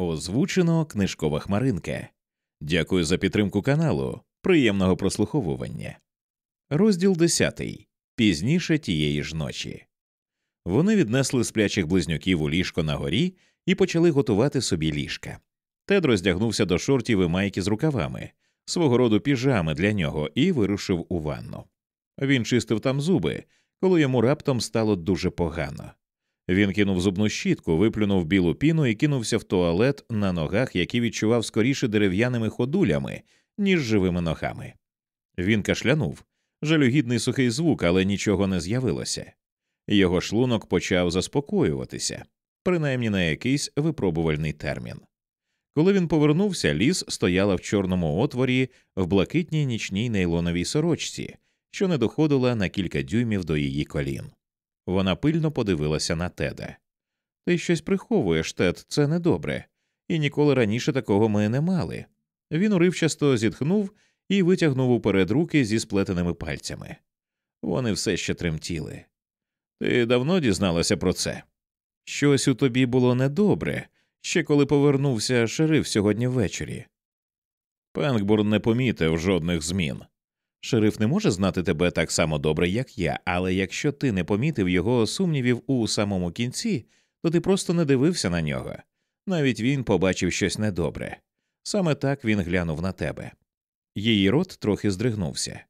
Озвучено книжкова хмаринка. Дякую за підтримку каналу. Приємного прослуховування. Розділ 10. Пізніше тієї ж ночі. Вони віднесли сплячих близнюків у ліжко на горі і почали готувати собі ліжка. Тед роздягнувся до шортів і майки з рукавами, свого роду піжами для нього, і вирушив у ванну. Він чистив там зуби, коли йому раптом стало дуже погано. Він кинув зубну щітку, виплюнув білу піну і кинувся в туалет на ногах, які відчував скоріше дерев'яними ходулями, ніж живими ногами. Він кашлянув жалюгідний сухий звук, але нічого не з'явилося. Його шлунок почав заспокоюватися, принаймні на якийсь випробувальний термін. Коли він повернувся, ліс стояла в чорному отворі в блакитній нічній нейлоновій сорочці, що не доходила на кілька дюймів до її колін. Вона пильно подивилася на теда. Ти щось приховуєш, Тед, це недобре, і ніколи раніше такого ми не мали. Він уривчасто зітхнув і витягнув уперед руки зі сплетеними пальцями. Вони все ще тремтіли. Ти давно дізналася про це? Щось у тобі було недобре, ще коли повернувся шериф сьогодні ввечері. Пенкбурн не помітив жодних змін. Шериф не може знати тебе так само добре, як я, але якщо ти не помітив його сумнівів у самому кінці, то ти просто не дивився на нього. Навіть він побачив щось недобре. Саме так він глянув на тебе. Її рот трохи здригнувся.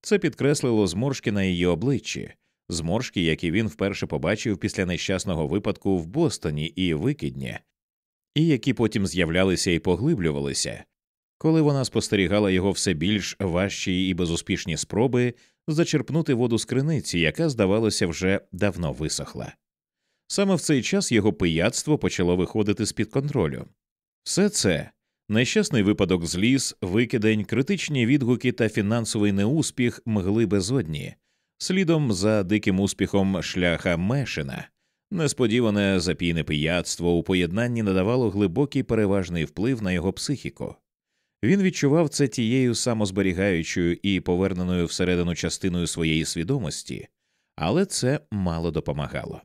Це підкреслило зморшки на її обличчі, зморшки, які він вперше побачив після нещасного випадку в Бостоні і Викидні, і які потім з'являлися і поглиблювалися, коли вона спостерігала його все більш важчі і безуспішні спроби зачерпнути воду з криниці, яка, здавалося, вже давно висохла. Саме в цей час його пияцтво почало виходити з під контролю. Все це нещасний випадок зліз, викидень, критичні відгуки та фінансовий неуспіх мгли безодні, слідом за диким успіхом шляха Мешина. Несподіване запійне пияцтво у поєднанні надавало глибокий переважний вплив на його психіку. Він відчував це тією самозберігаючою і поверненою всередину частиною своєї свідомості, але це мало допомагало.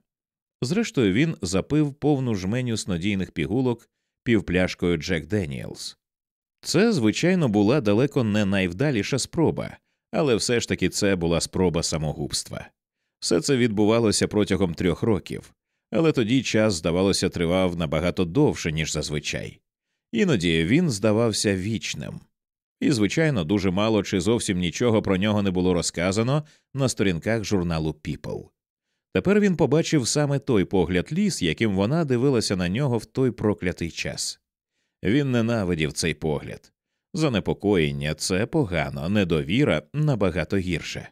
Зрештою, він запив повну жменю снодійних пігулок півпляшкою Джек Деніелс. Це, звичайно, була далеко не найвдаліша спроба, але все ж таки це була спроба самогубства. Все це відбувалося протягом трьох років, але тоді час, здавалося, тривав набагато довше, ніж зазвичай. Іноді він здавався вічним, і, звичайно, дуже мало чи зовсім нічого про нього не було розказано на сторінках журналу People. Тепер він побачив саме той погляд ліс, яким вона дивилася на нього в той проклятий час. Він ненавидів цей погляд. Занепокоєння це погано, недовіра набагато гірше.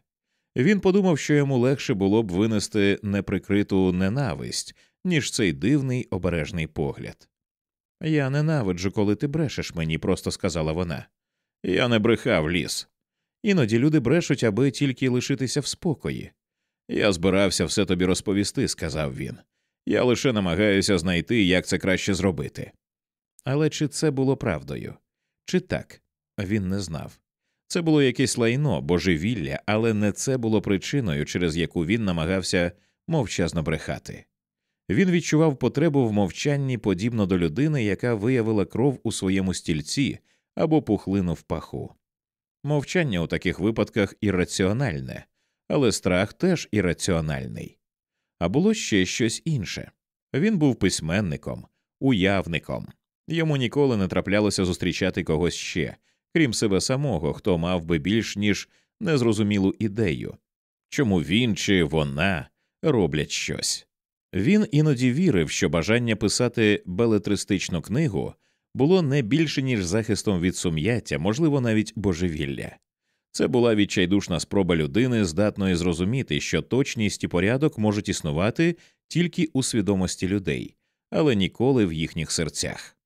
Він подумав, що йому легше було б винести неприкриту ненависть, ніж цей дивний обережний погляд. Я ненавиджу, коли ти брешеш мені, просто сказала вона. Я не брехав ліс. Іноді люди брешуть, аби тільки лишитися в спокої. Я збирався все тобі розповісти, сказав він. Я лише намагаюся знайти, як це краще зробити. Але чи це було правдою? Чи так? Він не знав. Це було якесь лайно, божевілля, але не це було причиною, через яку він намагався мовчазно брехати. Він відчував потребу в мовчанні подібно до людини, яка виявила кров у своєму стільці або пухлину в паху. Мовчання у таких випадках ірраціональне, але страх теж ірраціональний. А було ще щось інше він був письменником, уявником, йому ніколи не траплялося зустрічати когось ще, крім себе самого, хто мав би більш ніж незрозумілу ідею, чому він чи вона роблять щось. Він іноді вірив, що бажання писати белетристичну книгу було не більше, ніж захистом від сум'яття, можливо, навіть божевілля. Це була відчайдушна спроба людини, здатної зрозуміти, що точність і порядок можуть існувати тільки у свідомості людей, але ніколи в їхніх серцях.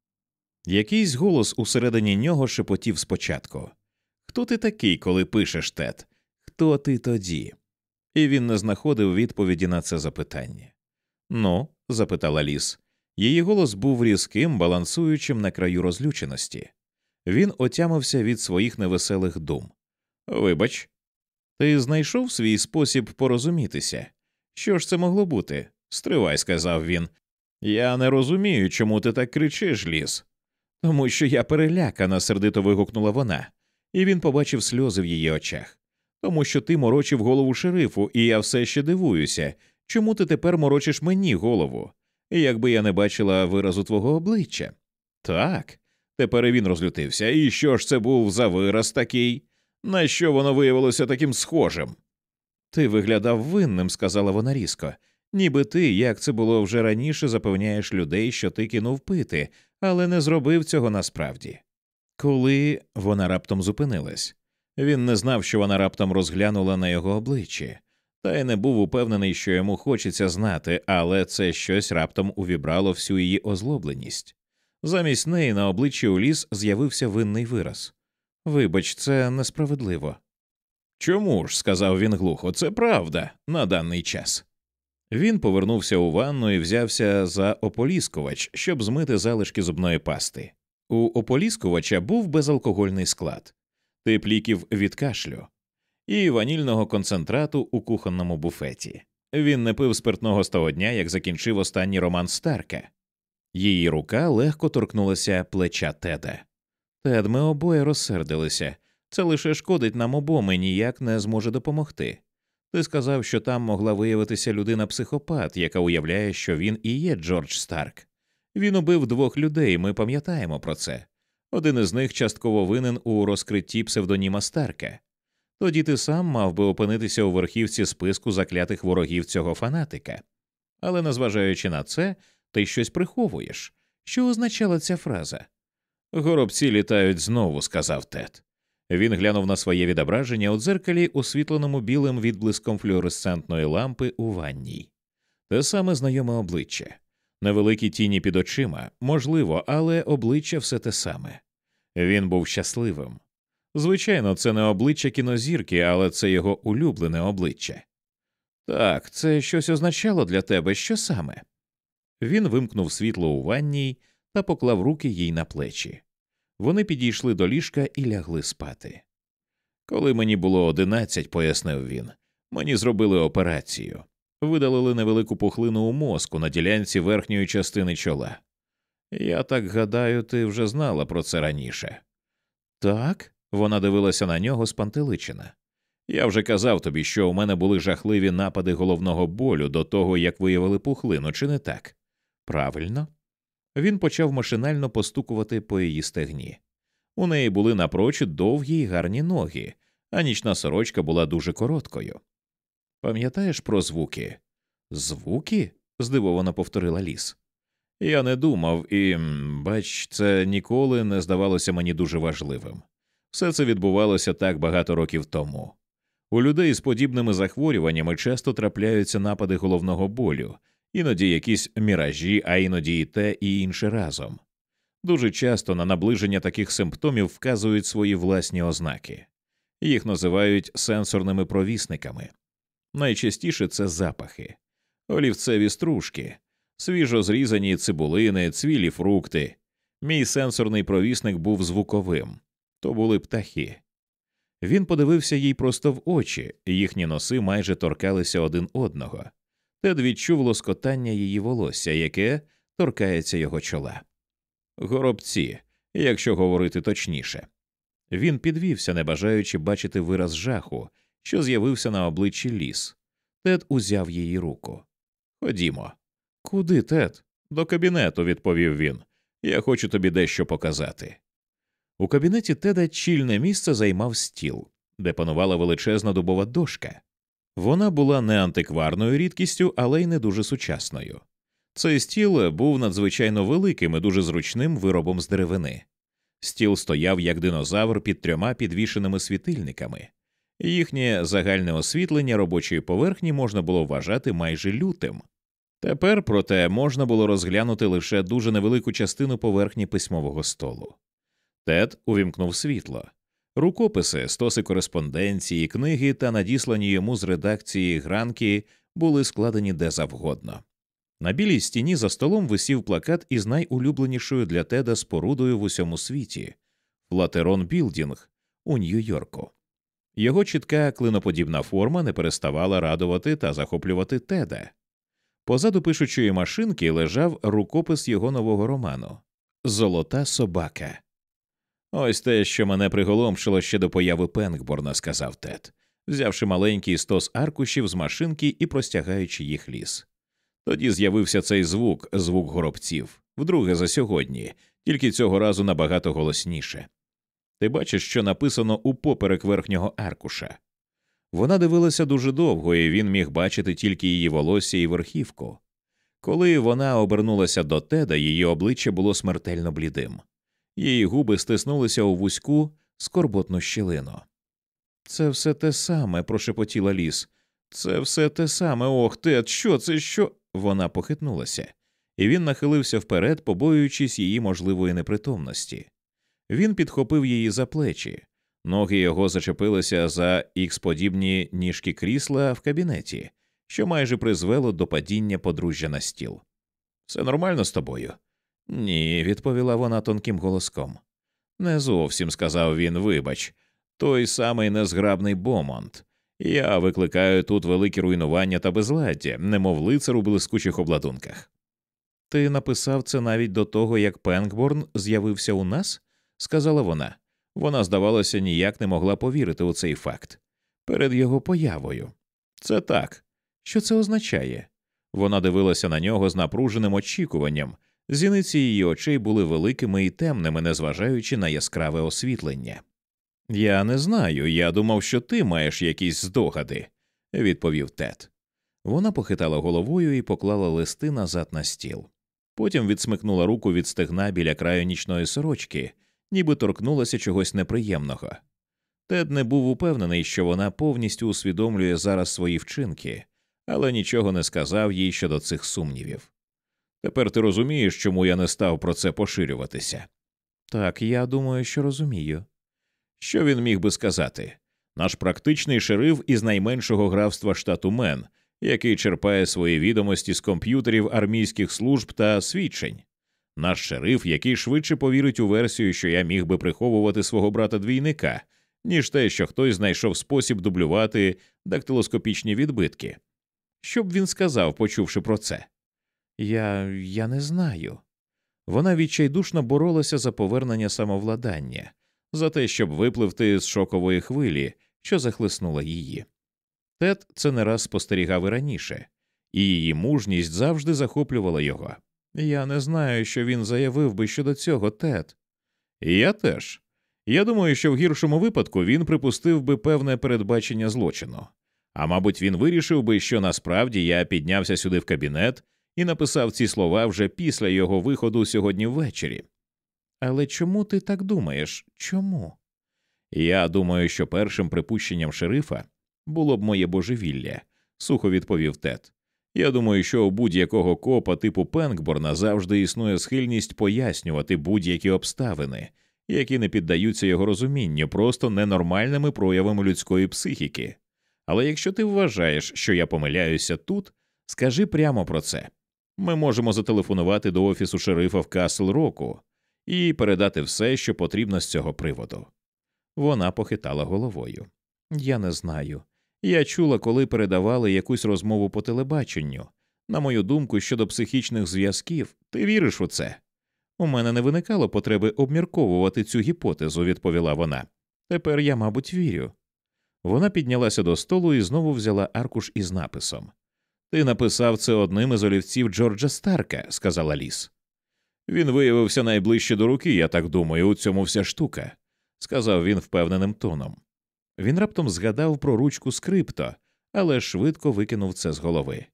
Якийсь голос усередині нього шепотів спочатку Хто ти такий, коли пишеш тет? Хто ти тоді? І він не знаходив відповіді на це запитання. Ну, запитала ліс. Її голос був різким, балансуючим на краю розлюченості. Він отямився від своїх невеселих дум. Вибач, ти знайшов свій спосіб порозумітися? Що ж це могло бути? Стривай, сказав він. Я не розумію, чому ти так кричиш, ліс. Тому що я перелякана, сердито вигукнула вона, і він побачив сльози в її очах. Тому що ти морочив голову шерифу, і я все ще дивуюся, чому ти тепер морочиш мені голову, якби я не бачила виразу твого обличчя. Так, тепер і він розлютився. І що ж це був за вираз такий? На що воно виявилося таким схожим? Ти виглядав винним, сказала вона різко, ніби ти, як це було вже раніше, запевняєш людей, що ти кинув пити, але не зробив цього насправді. Коли вона раптом зупинилась, він не знав, що вона раптом розглянула на його обличчі, та й не був упевнений, що йому хочеться знати, але це щось раптом увібрало всю її озлобленість. Замість неї на обличчі Уліс з'явився винний вираз. Вибач, це несправедливо. Чому ж, сказав він глухо, це правда на даний час. Він повернувся у ванну і взявся за ополіскувач, щоб змити залишки зубної пасти. У ополіскувача був безалкогольний склад, тип ліків від кашлю і ванільного концентрату у кухонному буфеті. Він не пив спиртного з того дня, як закінчив останній роман Старка. Її рука легко торкнулася плеча Теда. Тед, ми обоє розсердилися. Це лише шкодить нам обом і ніяк не зможе допомогти. Ти сказав, що там могла виявитися людина психопат, яка уявляє, що він і є Джордж Старк. Він убив двох людей, ми пам'ятаємо про це. Один із них частково винен у розкритті псевдоніма Старка. Тоді ти сам мав би опинитися у верхівці списку заклятих ворогів цього фанатика. Але, незважаючи на це, ти щось приховуєш. Що означала ця фраза? Горобці літають знову, сказав Тед. Він глянув на своє відображення у дзеркалі, освітленому білим відблиском флюоресцентної лампи у ванній. Те саме знайоме обличчя, невеликі тіні під очима, можливо, але обличчя все те саме. Він був щасливим. Звичайно, це не обличчя кінозірки, але це його улюблене обличчя. Так, це щось означало для тебе що саме? Він вимкнув світло у ванній та поклав руки їй на плечі. Вони підійшли до ліжка і лягли спати. Коли мені було одинадцять, пояснив він, мені зробили операцію, видалили невелику пухлину у мозку на ділянці верхньої частини чола. Я так гадаю, ти вже знала про це раніше. Так, вона дивилася на нього спантеличена. Я вже казав тобі, що у мене були жахливі напади головного болю до того, як виявили пухлину, чи не так? Правильно. Він почав машинально постукувати по її стегні. У неї були напрочуд довгі й гарні ноги, а нічна сорочка була дуже короткою. Пам'ятаєш про звуки? Звуки? здивовано повторила ліс. Я не думав, і, бач, це ніколи не здавалося мені дуже важливим. Все це відбувалося так багато років тому. У людей з подібними захворюваннями часто трапляються напади головного болю, іноді якісь міражі, а іноді і те і інше разом. Дуже часто на наближення таких симптомів вказують свої власні ознаки, їх називають сенсорними провісниками. Найчастіше це запахи, олівцеві стружки, свіжо зрізані цибулини, цвілі фрукти. Мій сенсорний провісник був звуковим то були птахи. Він подивився їй просто в очі, їхні носи майже торкалися один одного. Тед відчув лоскотання її волосся, яке торкається його чола. Горобці, якщо говорити точніше. Він підвівся, не бажаючи бачити вираз жаху, що з'явився на обличчі ліс. Тед узяв її руку. Ходімо. Куди, Тед? До кабінету, відповів він. Я хочу тобі дещо показати. У кабінеті Теда чільне місце займав стіл, де панувала величезна дубова дошка. Вона була не антикварною рідкістю, але й не дуже сучасною. Цей стіл був надзвичайно великим і дуже зручним виробом з деревини. Стіл стояв як динозавр під трьома підвішеними світильниками, їхнє загальне освітлення робочої поверхні можна було вважати майже лютим. Тепер, проте, можна було розглянути лише дуже невелику частину поверхні письмового столу. Тед увімкнув світло. Рукописи, стоси кореспонденції, книги та надіслані йому з редакції гранки були складені де завгодно. На білій стіні за столом висів плакат із найулюбленішою для Теда спорудою в усьому світі Флатерон Білдінг у Нью-Йорку. Його чітка клиноподібна форма не переставала радувати та захоплювати Теда. Позаду пишучої машинки лежав рукопис його нового роману Золота собака. Ось те, що мене приголомшило ще до появи Пенгборна, сказав Тед, взявши маленький стос аркушів з машинки і простягаючи їх ліс. Тоді з'явився цей звук, звук горобців, вдруге за сьогодні, тільки цього разу набагато голосніше. Ти бачиш, що написано у поперек верхнього аркуша. Вона дивилася дуже довго, і він міг бачити тільки її волосся і верхівку. Коли вона обернулася до теда, її обличчя було смертельно блідим. Її губи стиснулися у вузьку скорботну щілину. Це все те саме, прошепотіла ліс. Це все те саме, ох, Тед, що це що? Вона похитнулася, і він нахилився вперед, побоюючись її можливої непритомності. Він підхопив її за плечі, ноги його зачепилися за ікс-подібні ніжки крісла в кабінеті, що майже призвело до падіння подружжя на стіл. Все нормально з тобою? Ні, відповіла вона тонким голоском. Не зовсім сказав він, вибач, той самий незграбний Бомонт. Я викликаю тут великі руйнування та безладдя, немов лицар у блискучих обладунках. Ти написав це навіть до того, як Пенкборн з'явився у нас? сказала вона. Вона, здавалося, ніяк не могла повірити у цей факт. Перед його появою. Це так. Що це означає? Вона дивилася на нього з напруженим очікуванням, зіниці її очей були великими і темними, незважаючи на яскраве освітлення. Я не знаю, я думав, що ти маєш якісь здогади, відповів Тед. Вона похитала головою і поклала листи назад на стіл. Потім відсмикнула руку від стегна біля краю нічної сорочки, ніби торкнулася чогось неприємного. Тед не був упевнений, що вона повністю усвідомлює зараз свої вчинки, але нічого не сказав їй щодо цих сумнівів. Тепер ти розумієш, чому я не став про це поширюватися? Так, я думаю, що розумію. Що він міг би сказати? Наш практичний шериф із найменшого графства штату Мен, який черпає свої відомості з комп'ютерів армійських служб та свідчень, наш шериф, який швидше повірить у версію, що я міг би приховувати свого брата двійника, ніж те, що хтось знайшов спосіб дублювати дактилоскопічні відбитки. Що б він сказав, почувши про це? Я я не знаю. Вона відчайдушно боролася за повернення самовладання, за те, щоб випливти з шокової хвилі, що захлиснула її. Тед це не раз спостерігав і раніше, і її мужність завжди захоплювала його. Я не знаю, що він заявив би щодо цього, Тед. я теж. Я думаю, що в гіршому випадку він припустив би певне передбачення злочину. А мабуть, він вирішив би, що насправді я піднявся сюди в кабінет і написав ці слова вже після його виходу сьогодні ввечері. Але чому ти так думаєш? Чому? Я думаю, що першим припущенням шерифа було б моє божевілля, сухо відповів Тед. Я думаю, що у будь-якого копа типу Пенкборна завжди існує схильність пояснювати будь-які обставини, які не піддаються його розумінню, просто ненормальними проявами людської психіки. Але якщо ти вважаєш, що я помиляюся тут, скажи прямо про це. Ми можемо зателефонувати до офісу шерифа в Касл Року і передати все, що потрібно з цього приводу. Вона похитала головою. Я не знаю. Я чула, коли передавали якусь розмову по телебаченню. На мою думку, щодо психічних зв'язків, ти віриш у це? У мене не виникало потреби обмірковувати цю гіпотезу, відповіла вона. Тепер я, мабуть, вірю. Вона піднялася до столу і знову взяла аркуш із написом. Ти написав це одним із олівців Джорджа Старка, сказала ліс. Він виявився найближче до руки, я так думаю, у цьому вся штука, сказав він впевненим тоном. Він раптом згадав про ручку скрипто, але швидко викинув це з голови.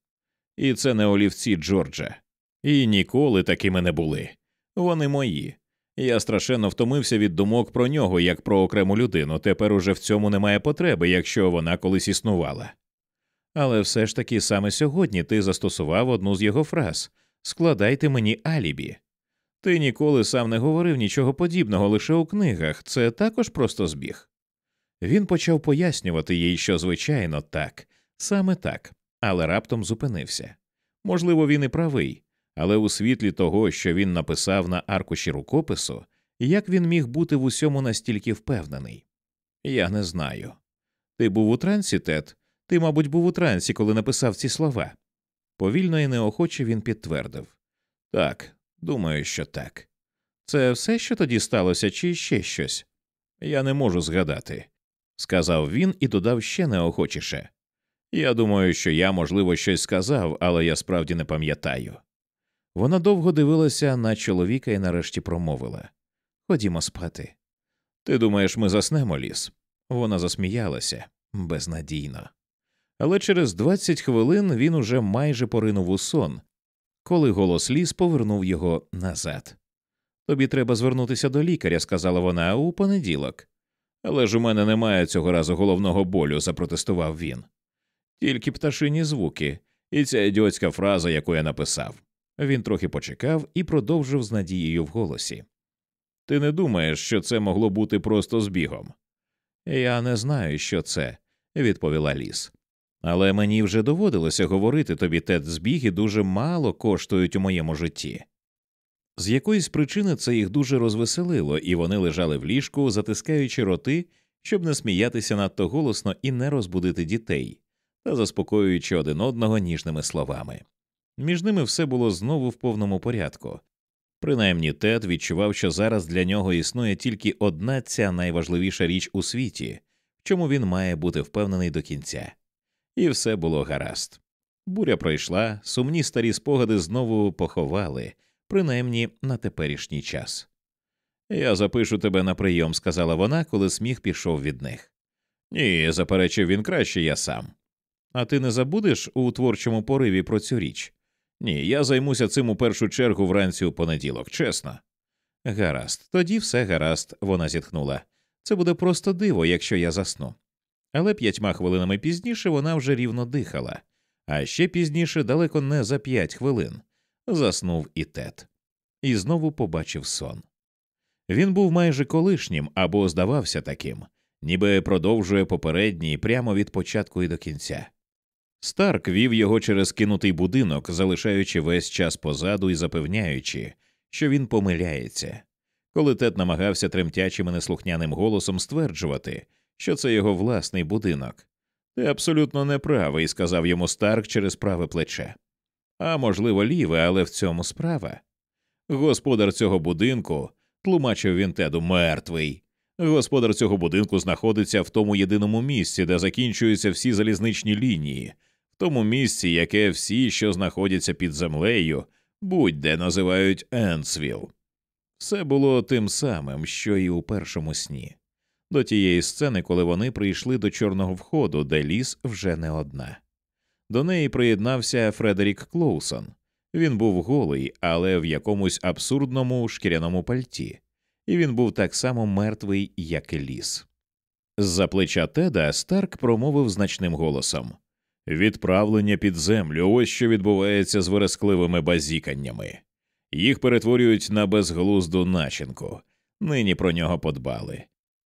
І це не олівці Джорджа. І ніколи такими не були. Вони мої. Я страшенно втомився від думок про нього як про окрему людину. Тепер уже в цьому немає потреби, якщо вона колись існувала. Але все ж таки саме сьогодні ти застосував одну з його фраз складайте мені алібі. Ти ніколи сам не говорив нічого подібного лише у книгах, це також просто збіг. Він почав пояснювати їй, що, звичайно, так, саме так, але раптом зупинився. Можливо, він і правий, але у світлі того, що він написав на аркуші рукопису, як він міг бути в усьому настільки впевнений? Я не знаю. Ти був у трансі, Тед? Ти, мабуть, був у трансі, коли написав ці слова. Повільно і неохоче він підтвердив так, думаю, що так. Це все, що тоді сталося, чи ще щось? Я не можу згадати, сказав він і додав ще неохочіше. Я думаю, що я, можливо, щось сказав, але я справді не пам'ятаю. Вона довго дивилася на чоловіка і нарешті промовила Ходімо спати. Ти думаєш, ми заснемо ліс? Вона засміялася безнадійно. Але через двадцять хвилин він уже майже поринув у сон, коли голос ліс повернув його назад. Тобі треба звернутися до лікаря, сказала вона у понеділок. Але ж у мене немає цього разу головного болю, запротестував він. Тільки пташині звуки, і ця ідіотська фраза, яку я написав. Він трохи почекав і продовжив з надією в голосі. Ти не думаєш, що це могло бути просто збігом? Я не знаю, що це, відповіла ліс. Але мені вже доводилося говорити тобі, тет збіги дуже мало коштують у моєму житті. З якоїсь причини це їх дуже розвеселило, і вони лежали в ліжку, затискаючи роти, щоб не сміятися надто голосно і не розбудити дітей, та заспокоюючи один одного ніжними словами. Між ними все було знову в повному порядку. Принаймні Тед відчував, що зараз для нього існує тільки одна ця найважливіша річ у світі, в чому він має бути впевнений до кінця. І все було гаразд. Буря пройшла, сумні старі спогади знову поховали, принаймні на теперішній час. Я запишу тебе на прийом, сказала вона, коли сміх пішов від них. Ні, заперечив він краще я сам. А ти не забудеш у творчому пориві про цю річ? Ні, я займуся цим у першу чергу вранці у понеділок, чесно. Гаразд, тоді все гаразд, вона зітхнула. Це буде просто диво, якщо я засну. Але п'ятьма хвилинами пізніше вона вже рівно дихала, а ще пізніше, далеко не за п'ять хвилин, заснув і тет, і знову побачив сон. Він був майже колишнім або здавався таким, ніби продовжує попередній прямо від початку і до кінця. Старк вів його через кинутий будинок, залишаючи весь час позаду і запевняючи, що він помиляється. Коли Тед намагався тремтячим і неслухняним голосом стверджувати, що це його власний будинок. Ти абсолютно неправий, сказав йому Старк через праве плече. А можливо, ліве, але в цьому справа. Господар цього будинку, тлумачив він Теду, мертвий. Господар цього будинку знаходиться в тому єдиному місці, де закінчуються всі залізничні лінії, в тому місці, яке всі, що знаходяться під землею, будь-де називають Ендсвіл. Все було тим самим, що і у першому сні, до тієї сцени, коли вони прийшли до чорного входу, де Ліз вже не одна. До неї приєднався Фредерік Клоусон. Він був голий, але в якомусь абсурдному шкіряному пальті, і він був так само мертвий, як і Ліз. З-за плеча Теда Старк промовив значним голосом Відправлення під землю ось що відбувається з верескливими базіканнями. Їх перетворюють на безглузду начинку. Нині про нього подбали.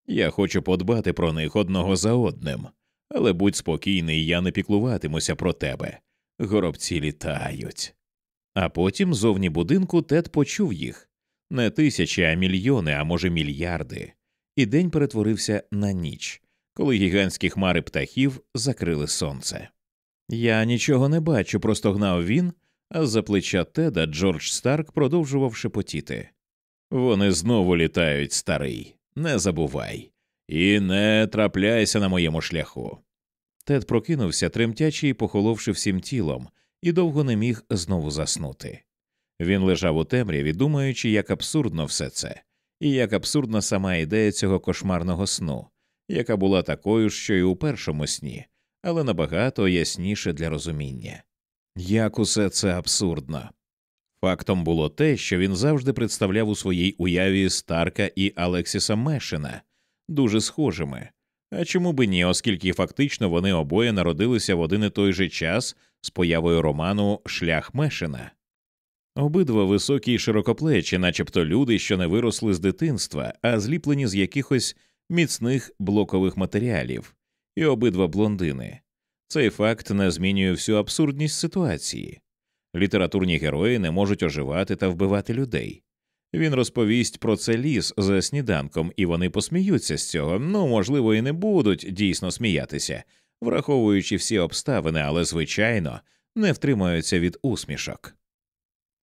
Я хочу подбати про них одного за одним, але будь спокійний, я не піклуватимуся про тебе. Горобці літають. А потім зовні будинку Тед почув їх не тисячі, а мільйони, а може мільярди, і день перетворився на ніч, коли гігантські хмари птахів закрили сонце. Я нічого не бачу, простогнав він, а за плеча Теда Джордж Старк продовжував шепотіти. Вони знову літають, старий, не забувай, і не трапляйся на моєму шляху. Тед прокинувся, тремтячи і похоловши всім тілом, і довго не міг знову заснути. Він лежав у темряві, думаючи, як абсурдно все це, і як абсурдна сама ідея цього кошмарного сну, яка була такою що й у першому сні, але набагато ясніше для розуміння. Як усе це абсурдно. Фактом було те, що він завжди представляв у своїй уяві Старка і Алексіса Мешина дуже схожими. А чому би ні, оскільки фактично вони обоє народилися в один і той же час з появою роману Шлях Мешина. Обидва високі й широкоплечі, начебто люди, що не виросли з дитинства, а зліплені з якихось міцних блокових матеріалів, і обидва блондини. Цей факт не змінює всю абсурдність ситуації. Літературні герої не можуть оживати та вбивати людей. Він розповість про це ліс за сніданком, і вони посміються з цього. Ну, можливо, і не будуть дійсно сміятися, враховуючи всі обставини, але, звичайно, не втримаються від усмішок.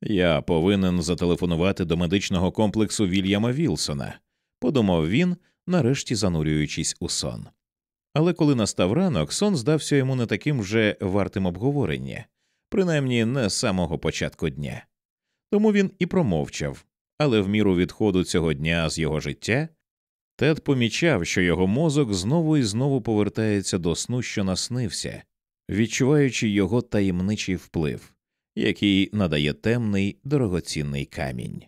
Я повинен зателефонувати до медичного комплексу Вільяма Вілсона, подумав він, нарешті занурюючись у сон. Але коли настав ранок, сон здався йому не таким вже вартим обговорення, принаймні не з самого початку дня. Тому він і промовчав, але в міру відходу цього дня з його життя Тед помічав, що його мозок знову і знову повертається до сну, що наснився, відчуваючи його таємничий вплив, який надає темний дорогоцінний камінь.